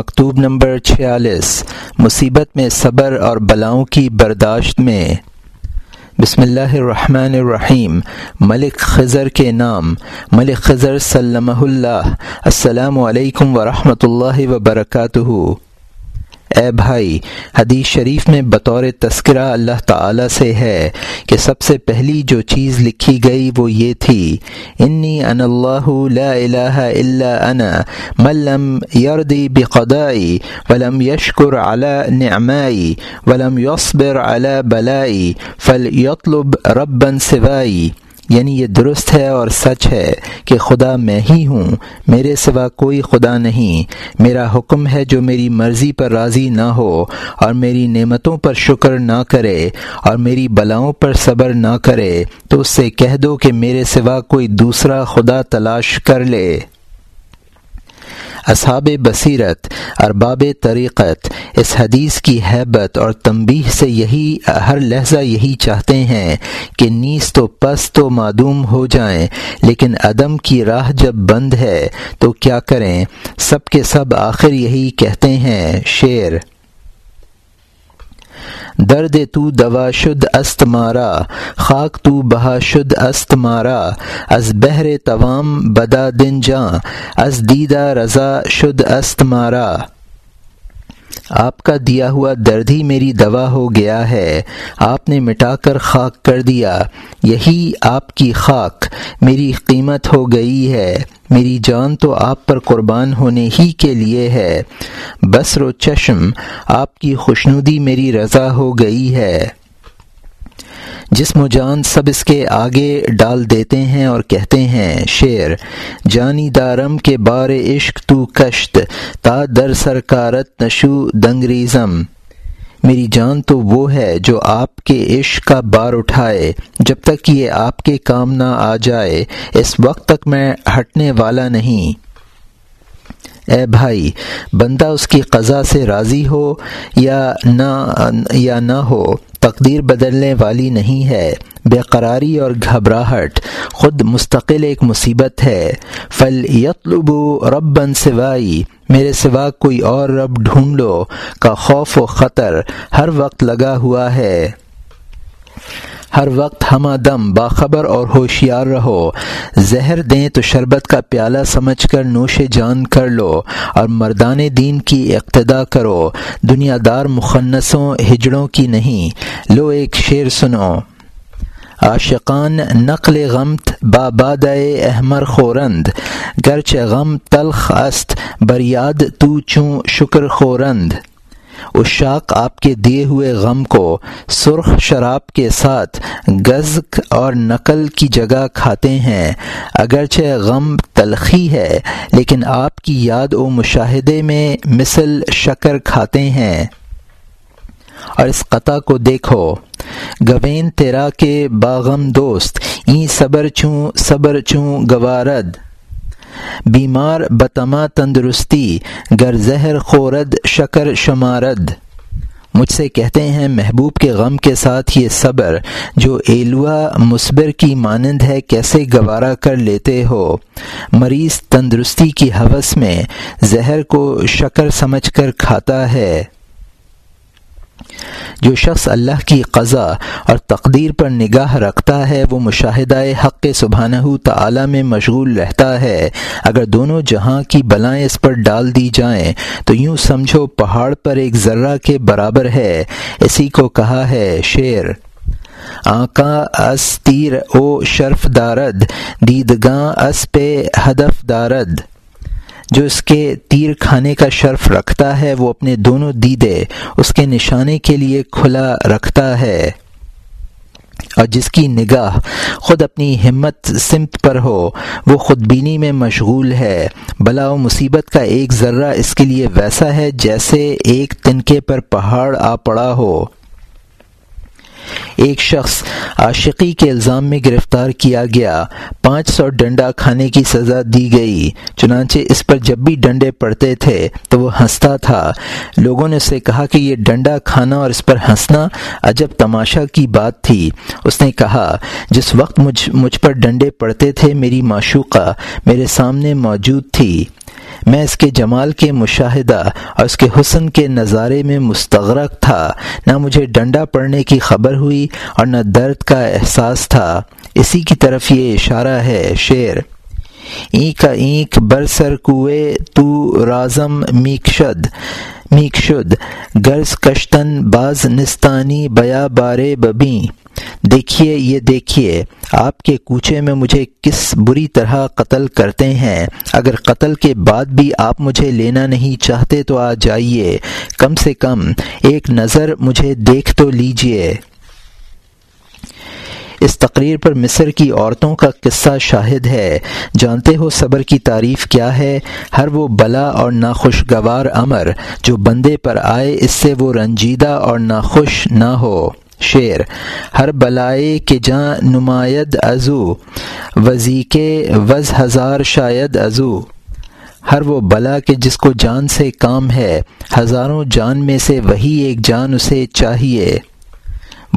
مکتوب نمبر چھیالیس، مصیبت میں صبر اور بلاؤں کی برداشت میں۔ بسم اللہ الرحمن الرحیم، ملک خضر کے نام، ملک خضر صلی اللہ، السلام علیکم ورحمۃ اللہ وبرکاتہ۔ اے بھائی، حدیث شریف میں بطور تذکرہ اللہ تعالی سے ہے کہ سب سے پہلی جو چیز لکھی گئی وہ یہ تھی، انی ان اللہ لا الہ الا انا ملم یردی بقدائی ولم یشکر علی نعمائی ولم یصبر علی بلائی، فل یطلب ربا سوائی. یعنی یہ درست ہے اور سچ ہے کہ خدا میں ہی ہوں، میرے سوا کوئی خدا نہیں۔ میرا حکم ہے جو میری مرضی پر راضی نہ ہو اور میری نعمتوں پر شکر نہ کرے اور میری بلاؤں پر صبر نہ کرے، تو اس سے کہہ دو کہ میرے سوا کوئی دوسرا خدا تلاش کر لے۔ اصحاب بصیرت، ارباب طریقت، اس حدیث کی حیبت اور تنبیہ سے یہی، ہر لہجہ یہی چاہتے ہیں کہ نیس تو پس تو معدوم ہو جائیں، لیکن عدم کی راہ جب بند ہے تو کیا کریں؟ سب کے سب آخر یہی کہتے ہیں، شعر۔ درد تو دوا شد است مارا، خاک تو بہا شد است مارا، از بہر توام بدا دن جاں، از دیدہ رضا شد است مارا۔ آپ کا دیا ہوا درد ہی میری دوا ہو گیا ہے۔ آپ نے مٹا کر خاک کر دیا۔ یہی آپ کی خاک۔ میری قیمت ہو گئی ہے۔ میری جان تو آپ پر قربان ہونے ہی کے لیے ہے۔ بصر و چشم۔ آپ کی خوشنودی میری رضا ہو گئی ہے۔ جسم و جان سب اس کے آگے ڈال دیتے ہیں اور کہتے ہیں شعر جانی دارم کے بار عشق تو کشت، تا در سرکارت نشو دنگریزم۔ میری جان تو وہ ہے جو آپ کے عشق کا بار اٹھائے، جب تک یہ آپ کے کام نہ آ جائے، اس وقت تک میں ہٹنے والا نہیں۔ اے بھائی، بندہ اس کی قضا سے راضی ہو یا نہ یا نہ ہو، تقدیر بدلنے والی نہیں ہے، بے قراری اور گھبراہٹ، خود مستقل ایک مصیبت ہے۔ فل یطلب ربن سوائی میرے سوا کوئی اور رب ڈھونڈ لو کا خوف و خطر ہر وقت لگا ہوا ہے۔ ہر وقت ہمہ دم باخبر اور ہوشیار رہو۔ زہر دیں تو شربت کا پیالہ سمجھ کر نوش جان کر لو اور مردان دین کی اقتدا کرو۔ دنیا دار مخنصوں ہجڑوں کی نہیں۔ لو ایک شعر سنو۔ عاشقان نقل غمت باباد احمر خورند۔ گرچ غم تلخ است، بریاد تو چوں شکر خورند۔ اشاق آپ کے دیے ہوئے غم کو سرخ شراب کے ساتھ گزک اور نقل کی جگہ کھاتے ہیں۔ اگرچہ غم تلخی ہے، لیکن آپ کی یاد و مشاہدے میں مثل شکر کھاتے ہیں۔ اور اس قطع کو دیکھو۔ گوین تیرا کے باغم دوست، این صبر چوں صبر چوں گوارد۔ بیمار بتما تندرستی، گر زہر خورد شکر شمارد۔ مجھ سے کہتے ہیں، محبوب کے غم کے ساتھ یہ صبر، جو ایلوا مصبر کی مانند ہے، کیسے گوارا کر لیتے ہو؟ مریض تندرستی کی حوث میں زہر کو شکر سمجھ کر کھاتا ہے۔ جو شخص اللہ کی قضا اور تقدیر پر نگاہ رکھتا ہے، وہ مشاہدہ حق سبحانہ تعالی میں مشغول رہتا ہے۔ اگر دونوں جہاں کی بلائیں اس پر ڈال دی جائیں، تو یوں سمجھو پہاڑ پر ایک ذرہ کے برابر ہے۔ اسی کو کہا ہے شعر۔ آکاں اس تیر او شرف دارد، دیدگاں اس پہ ہدف دارد۔ جو اس کے تیر کھانے کا شرف رکھتا ہے، وہ اپنے دونوں دیدے اس کے نشانے کے لیے کھلا رکھتا ہے۔ اور جس کی نگاہ خود اپنی ہمت سمت پر ہو، وہ خود بینی میں مشغول ہے۔ بلا و مصیبت کا ایک ذرہ اس کے لیے ویسا ہے جیسے ایک تنکے پر پہاڑ آ پڑا ہو۔ ایک شخص عاشقی کے الزام میں گرفتار کیا گیا۔ پانچ سو ڈنڈا کھانے کی سزا دی گئی۔ چنانچہ اس پر جب بھی ڈنڈے پڑتے تھے تو وہ ہنستا تھا۔ لوگوں نے اسے کہا کہ یہ ڈنڈا کھانا اور اس پر ہنسنا عجب تماشا کی بات تھی۔ اس نے کہا، جس وقت مجھ مجھ پر ڈنڈے پڑتے تھے، میری معشوقہ میرے سامنے موجود تھی۔ میں اس کے جمال کے مشاہدہ اور اس کے حسن کے نظارے میں مستغرق تھا۔ نہ مجھے ڈنڈا پڑنے کی خبر ہوئی اور نہ درد کا احساس تھا۔ اسی کی طرف یہ اشارہ ہے شعر۔ اینک اینک برسر کوئے تو رازم میکشد۔ میکشد۔ گرز کشتن باز نستانی بیا بارے ببیں۔ دیکھیے، یہ دیکھیے، آپ کے کوچے میں مجھے کس بری طرح قتل کرتے ہیں۔ اگر قتل کے بعد بھی آپ مجھے لینا نہیں چاہتے تو آ جائیے۔ کم سے کم ایک نظر مجھے دیکھ تو لیجیے۔ اس تقریر پر مصر کی عورتوں کا قصہ شاہد ہے۔ جانتے ہو صبر کی تعریف کیا ہے؟ ہر وہ بلا اور ناخوشگوار امر جو بندے پر آئے، اس سے وہ رنجیدہ اور ناخوش نہ ہو۔ شعر ہر بلائے کے جاں نمایت ازو وزی وز ہزار شاید ازو ہر وہ بلا کے جس کو جان سے کام ہے، ہزاروں جان میں سے وہی ایک جان اسے چاہیے۔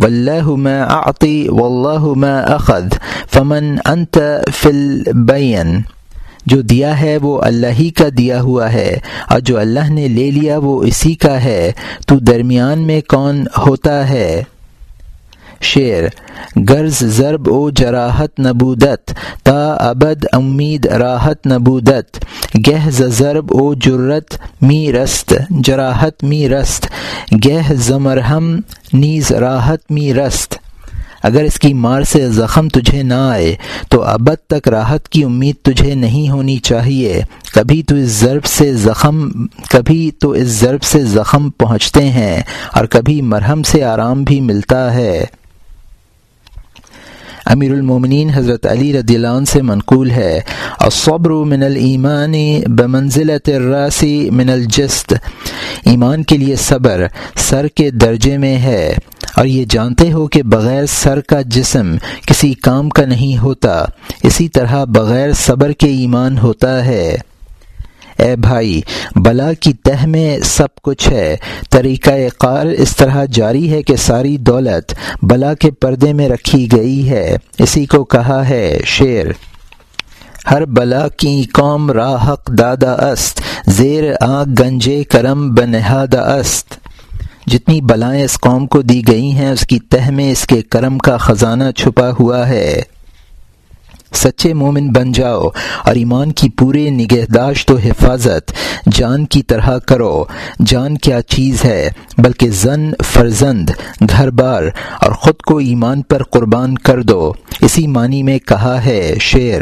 واللہ ما اعطی واللہ ما اخذ، فمن انت فی البین۔ جو دیا ہے وہ اللہ ہی کا دیا ہوا ہے، اور جو اللہ نے لے لیا وہ اسی کا ہے۔ تو درمیان میں کون ہوتا ہے؟ شعر غرض ضرب او جراحت نبودت، تا ابد امید راحت نبودت. گہ ضرب او جرت می رست، جراحت می رست. گہ زمرہم نیز راحت می رست. اگر اس کی مار سے زخم تجھے نہ آئے، تو ابد تک راحت کی امید تجھے نہیں ہونی چاہیے۔ کبھی تو اس ضرب سے زخم، کبھی تو اس ضرب سے زخم پہنچتے ہیں، اور کبھی مرہم سے آرام بھی ملتا ہے۔ امیر المومنین حضرت علی رضی اللہ عنہ سے منقول ہے۔ الصبر من الایمان بمنزلت الراسی من الجست ایمان کے لیے صبر سر کے درجے میں ہے۔ اور یہ جانتے ہو کہ بغیر سر کا جسم کسی کام کا نہیں ہوتا۔ اسی طرح بغیر صبر کے ایمان ہوتا ہے۔ اے بھائی، بلا کی تہ میں سب کچھ ہے۔ طریقہ کار اس طرح جاری ہے کہ ساری دولت بلا کے پردے میں رکھی گئی ہے۔ اسی کو کہا ہے شعر۔ ہر بلا کی قوم راحق دادا است، زیر آگ گنجے کرم بنہادہ است۔ جتنی بلائیں اس قوم کو دی گئی ہیں، اس کی تہ میں اس کے کرم کا خزانہ چھپا ہوا ہے۔ سچے مومن بن جاؤ اور ایمان کی پورے نگہداشت و حفاظت جان کی طرح کرو۔ جان کیا چیز ہے، بلکہ زن، فرزند گھر بار اور خود کو ایمان پر قربان کر دو۔ اسی معنی میں کہا ہے شعر۔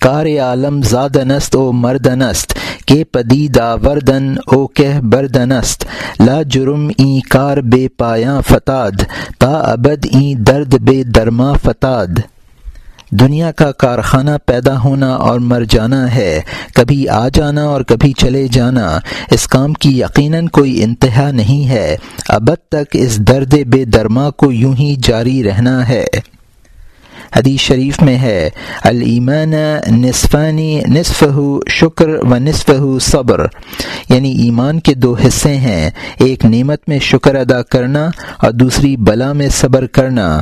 کار عالم زاد نست او مردنست، کے پدی دا وردن او کہ بردنست۔ لا جرم این کار بے پایاں فتاد، تا ابد این درد بے درما فتاد۔ دنیا کا کارخانہ پیدا ہونا اور مر جانا ہے، کبھی آ جانا اور کبھی چلے جانا۔ اس کام کی یقیناً کوئی انتہا نہیں ہے۔ ابد تک اس درد بے درما کو یوں ہی جاری رہنا ہے۔ حدیث شریف میں ہے المان نصفانی نصف شکر و نصف صبر۔ یعنی ایمان کے دو حصے ہیں، ایک نعمت میں شکر ادا کرنا اور دوسری بلا میں صبر کرنا۔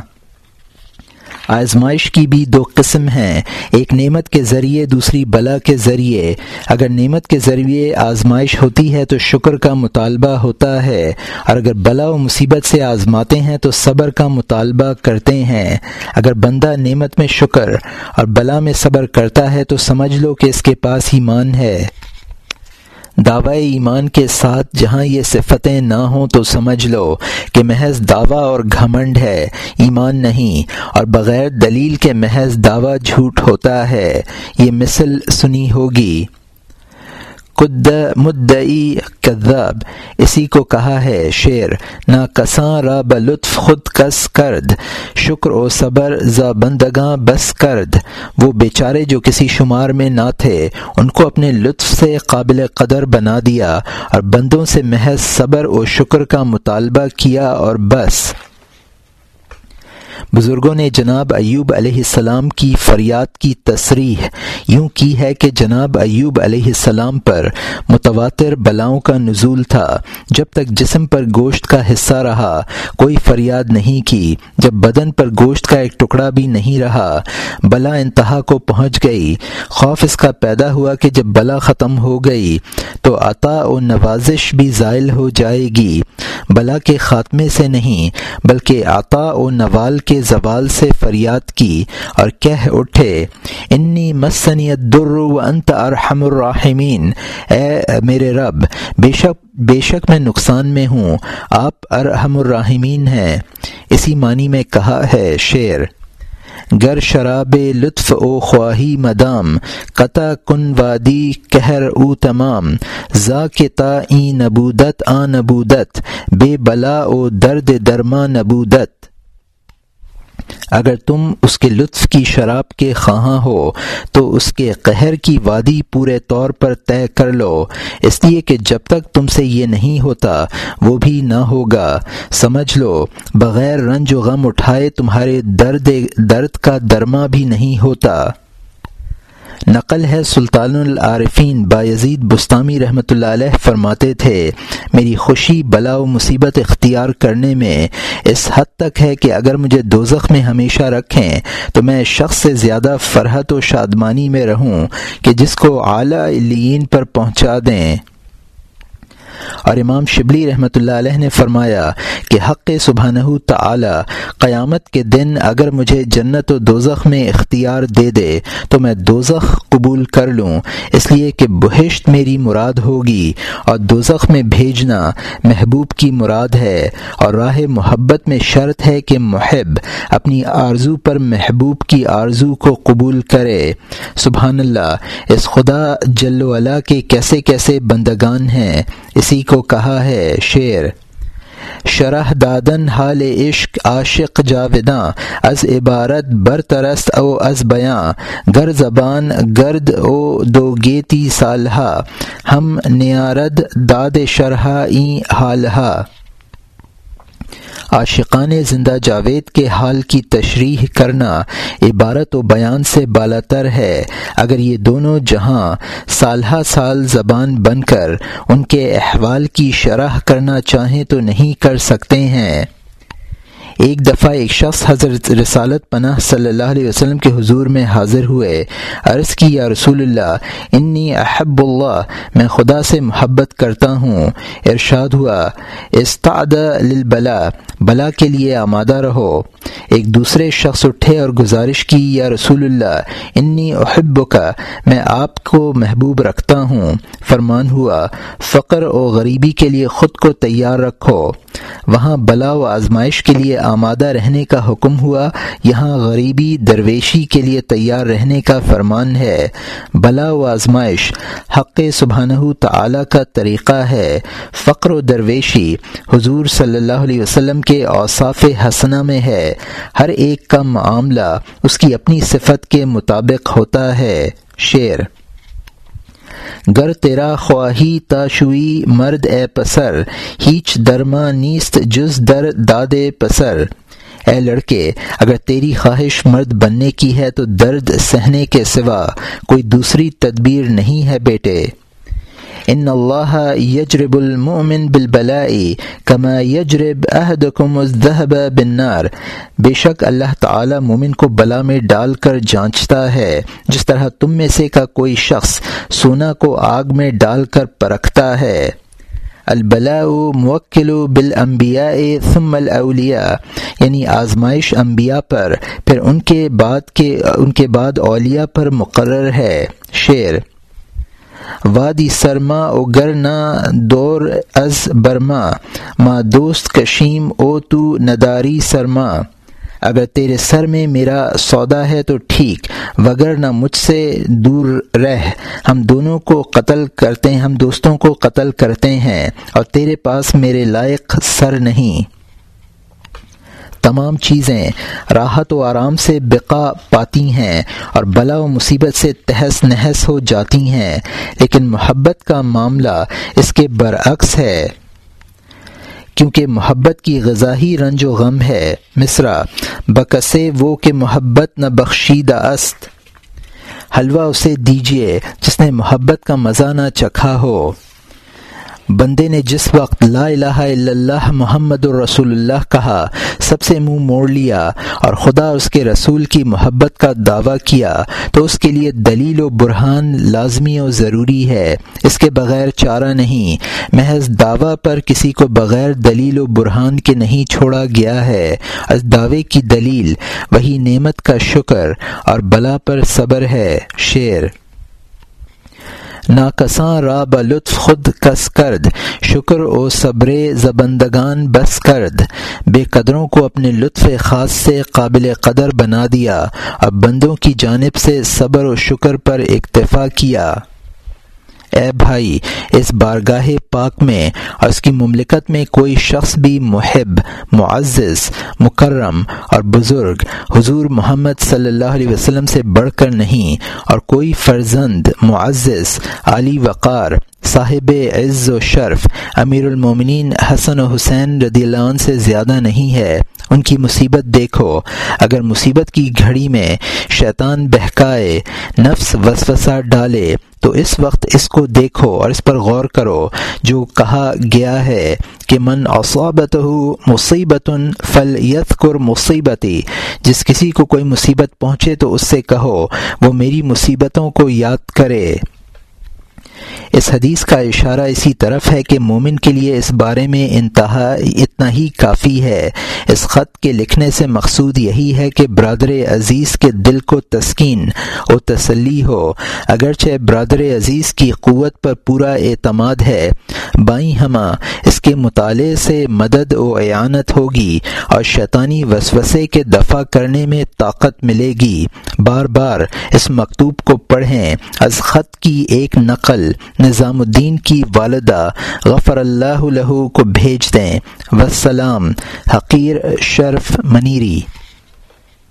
آزمائش کی بھی دو قسم ہیں۔ ایک نعمت کے ذریعے، دوسری بلا کے ذریعے۔ اگر نعمت کے ذریعے آزمائش ہوتی ہے تو شکر کا مطالبہ ہوتا ہے۔ اور اگر بلا و مصیبت سے آزماتے ہیں تو صبر کا مطالبہ کرتے ہیں۔ اگر بندہ نعمت میں شکر اور بلا میں صبر کرتا ہے تو سمجھ لو کہ اس کے پاس ایمان ہے۔ دعوی ایمان کے ساتھ جہاں یہ صفتیں نہ ہوں تو سمجھ لو کہ محض دعویٰ اور گھمنڈ ہے، ایمان نہیں۔ اور بغیر دلیل کے محض دعویٰ جھوٹ ہوتا ہے۔ یہ مثل سنی ہوگی۔ مدعی کذاب، اسی کو کہا ہے شعر نہ کساں را بلطف خود کس کرد، شکر و صبر ز بندگاں بس کرد۔ وہ بیچارے جو کسی شمار میں نہ تھے، ان کو اپنے لطف سے قابل قدر بنا دیا اور بندوں سے محض صبر و شکر کا مطالبہ کیا اور بس۔ بزرگوں نے جناب ایوب علیہ السلام کی فریاد کی تصریح یوں کی ہے کہ جناب ایوب علیہ السلام پر متواتر بلاؤں کا نزول تھا۔ جب تک جسم پر گوشت کا حصہ رہا، کوئی فریاد نہیں کی۔ جب بدن پر گوشت کا ایک ٹکڑا بھی نہیں رہا، بلا انتہا کو پہنچ گئی۔ خوف اس کا پیدا ہوا کہ جب بلا ختم ہو گئی، تو عطا و نوازش بھی زائل ہو جائے گی۔ بلا کے خاتمے سے نہیں، بلکہ عطا و نوال کے زوال سے فریاد کی اور کہہ اٹھے، انی مسنی الدر و انت ارحم الراحمین. اے میرے رب، بے شک بے شک میں نقصان میں ہوں، آپ ارحم الراحمین ہیں۔ اسی معنی میں کہا ہے شعر، گر شراب لطف او خواہی مدام، قطع کن وادی کہر او تمام ذا کے تا نبودت آ نبودت، بے بلا او درد درما نبودت. اگر تم اس کے لطف کی شراب کے خواہاں ہو، تو اس کے قہر کی وادی پورے طور پر طے کر لو۔ اس لیے کہ جب تک تم سے یہ نہیں ہوتا، وہ بھی نہ ہوگا۔ سمجھ لو، بغیر رنج و غم اٹھائے تمہارے درد درد کا درما بھی نہیں ہوتا۔ نقل ہے سلطان العارفین بایزید بستانی رحمۃ اللہ علیہ فرماتے تھے، میری خوشی بلا و مصیبت اختیار کرنے میں اس حد تک ہے کہ اگر مجھے دوزخ میں ہمیشہ رکھیں تو میں شخص سے زیادہ فرحت و شادمانی میں رہوں کہ جس کو اعلیٰ پر پہنچا دیں۔ اور امام شبلی رحمۃ اللہ علیہ نے فرمایا کہ حق سبحانہ تعالی قیامت کے دن اگر مجھے جنت و دوزخ میں اختیار دے دے تو میں دوزخ قبول کر لوں۔ اس لیے کہ بہشت میری مراد ہوگی اور دوزخ میں بھیجنا محبوب کی مراد ہے اور راہ محبت میں شرط ہے کہ محب اپنی آرزو پر محبوب کی آرزو کو قبول کرے۔ سبحان اللہ، اس خدا جل ولا کے کیسے کیسے بندگان ہیں اسی کو کہا ہے، شعر، شرح دادن حال عشق عاشق جاوداں از عبارت برترست او از بیاں، گر زبان گرد او دو گیتی سالہ ہم نیارد داد شرح این حالہ عاشقان زندہ جاوید کے حال کی تشریح کرنا عبارت و بیان سے بالا تر ہے۔ اگر یہ دونوں جہاں سالہ سال زبان بن کر ان کے احوال کی شرح کرنا چاہیں تو نہیں کر سکتے ہیں۔ ایک دفعہ ایک شخص حضرت رسالت پناہ صلی اللہ علیہ وسلم کے حضور میں حاضر ہوئے، عرض کی، یا رسول اللہ، انی احب اللہ، میں خدا سے محبت کرتا ہوں، ارشاد ہوا، استعد للبلا بلا کے لیے آمادہ رہو۔ ایک دوسرے شخص اٹھے اور گزارش کی، یا رسول اللہ، انی احب کا میں آپ کو محبوب رکھتا ہوں۔ فرمان ہوا، فقر و غریبی کے لیے خود کو تیار رکھو۔ وہاں بلا و آزمائش کے لیے آمادہ رہنے کا حکم ہوا، یہاں غریبی درویشی کے لیے تیار رہنے کا فرمان ہے۔ بلا و آزمائش، حق سبحانہ تعالی کا طریقہ ہے۔ فقر و درویشی حضور صلی اللہ علیہ وسلم کے اوصاف حسنہ میں ہے۔ ہر ایک کا معاملہ اس کی اپنی صفت کے مطابق ہوتا ہے۔ شعر گر تیرا خواہی تاشوئی مرد اے پسر، ہیچ درما نیست جز در دادے پسر۔ اے لڑکے، اگر تیری خواہش مرد بننے کی ہے تو درد سہنے کے سوا کوئی دوسری تدبیر نہیں ہے بیٹے۔ ان اللہ یجرب المؤمن بالبلائی کما یجرب احدکم الذهب بالنار. بے شک اللہ تعالی مومن کو بلا میں ڈال کر جانچتا ہے، جس طرح تم میں سے کا کوئی شخص سونا کو آگ میں ڈال کر پرکھتا ہے۔ البلاء موکل بالانبیاء ثم الاولیاء یعنی آزمائش انبیاء پر، پھر ان کے بعد کے، ان کے بعد اولیاء پر مقرر ہے۔ شعر وادی سرما او گرنا دور از برما، ما دوست کشیم او تو نداری سرما۔ اگر تیرے سر میں میرا سودا ہے تو ٹھیک، وگر نہ مجھ سے دور رہ۔ ہم دونوں کو قتل کرتے ہیں ہم دوستوں کو قتل کرتے ہیں، اور تیرے پاس میرے لائق سر نہیں۔ تمام چیزیں راحت و آرام سے بقا پاتی ہیں اور بلا و مصیبت سے تہس نہس ہو جاتی ہیں، لیکن محبت کا معاملہ اس کے برعکس ہے۔ کیونکہ محبت کی غذاہی رنج و غم ہے۔ مصرا بکسے وہ کہ محبت نہ بخشیدہ است۔ حلوہ اسے دیجیے جس نے محبت کا مزہ نہ چکھا ہو۔ بندے نے جس وقت لا الہ الا اللہ محمد الرسول اللہ کہا، سب سے منہ موڑ لیا اور خدا اس کے رسول کی محبت کا دعویٰ کیا، تو اس کے لیے دلیل و برہان لازمی و ضروری ہے۔ اس کے بغیر چارہ نہیں، محض دعویٰ پر کسی کو بغیر دلیل و برہان کے نہیں چھوڑا گیا ہے۔ اس دعوے کی دلیل، وہی نعمت کا شکر اور بلا پر صبر ہے۔ شعر ناکساں را بلطف خود کس کرد، شکر او صبر زبندگان بس کرد۔ بے قدروں کو اپنے لطف خاص سے قابل قدر بنا دیا۔ اب بندوں کی جانب سے صبر و شکر پر اکتفا کیا۔ اے بھائی، اس بارگاہ پاک میں اور اس کی مملکت میں کوئی شخص بھی محب، معزز، مکرم اور بزرگ حضور محمد صلی اللہ علیہ وسلم سے بڑھ کر نہیں اور کوئی فرزند، معزز، علی وقار، صاحب عز و شرف، امیر المومنین حسن و حسین رضی اللہ عنہ سے زیادہ نہیں ہے۔ ان کی مصیبت دیکھو۔ اگر مصیبت کی گھڑی میں شیطان بہکائے، نفس وسوسہ ڈالے، تو اس وقت اس کو دیکھو اور اس پر غور کرو۔ جو کہا گیا ہے کہ من اصابت مصیبت فل یت مصیبتی، جس کسی کو کوئی مصیبت پہنچے تو اس سے کہو، وہ میری مصیبتوں کو یاد کرے۔ اس حدیث کا اشارہ اسی طرف ہے کہ مومن کے لیے اس بارے میں انتہا اتنا ہی کافی ہے۔ اس خط کے لکھنے سے مقصود یہی ہے کہ برادر عزیز کے دل کو تسکین و تسلی ہو۔ اگرچہ برادر عزیز کی قوت پر پورا اعتماد ہے، بائیں ہمہ اس کے مطالعے سے مدد و اعانت ہوگی اور شیطانی وسوسے کے دفع کرنے میں طاقت ملے گی۔ بار بار اس مکتوب کو پڑھیں۔ از خط کی ایک نقل نظام الدین کی والدہ غفر اللہ کو بھیج دیں۔ وسلام حقیر شرف منیری۔